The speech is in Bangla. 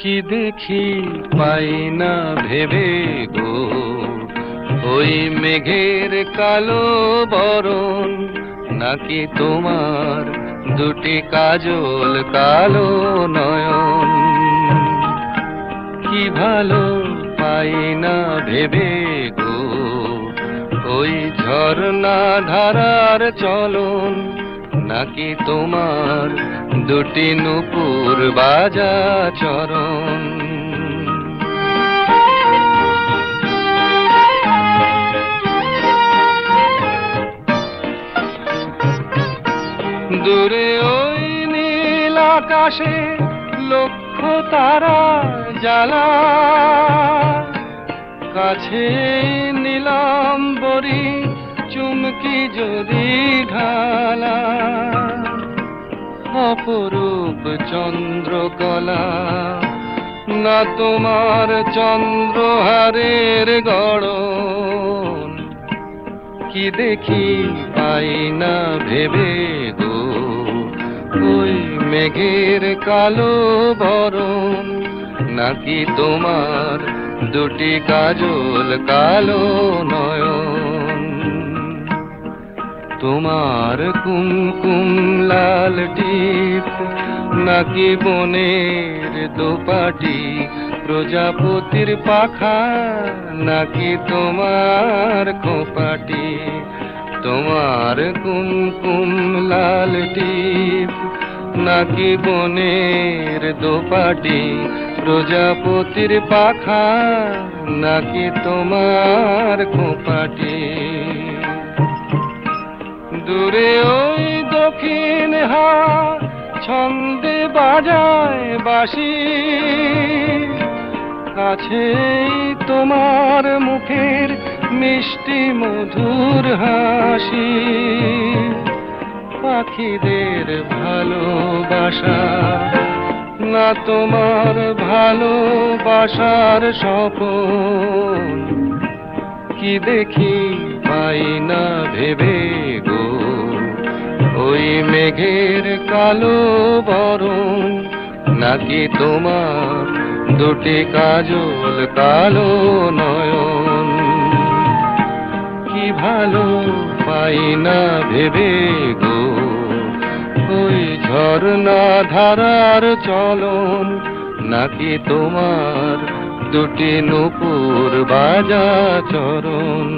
কি দেখি পাই না ভেবে গো? ওই মেঘের কালো বরণ নাকি তোমার দুটি কাজল কালো নয়ন? কি ভালো পাই না ভেবে গো? ওই ঝর্ণা ধারার চলন নাকি তোমার দুটি নুপুর বাজা চরণ? দূরে ওই নীল আকাশে লক্ষ তারা জ্বালা। কাছে নিলাম বরি চুমকি যদি অপরূপ চন্দ্রকলা না তোমার চন্দ্রহারের গড়ন। কি দেখি পাই না ভেবে গো। ওই মেঘের কালো বরণ। নাকি তোমার দুটি কাজল কালো নয়ন? তোমার কুমকুম লাল টিপ, নাকি বনের দোপাটি প্রজাপতির পাখা, নাকি তোমার খোপাটি? তোমার কুমকুম লাল টিপ, নাকি বনের দোপাটি প্রজাপতির পাখা, নাকি তোমার খোপাটি? দূরে ওই দক্ষিণ হা ছন্দে বাজায় বাসি কাছেই তোমার মুখের মিষ্টি মধুর হাসি। পাখিদের ভালোবাসা, না তোমার ভালোবাসার স্বপন। কি দেখি পাই না ভেবে গো। ওই মেঘের কালো বরণ, নাকি তোমার দুটি কাজল কালো নয়ন? কি ভালো পাই না ভেবে গো, ওই ঝর্ণা ধারার চলন, নাকি তোমার দুটি নুপুর বাজা চরণ?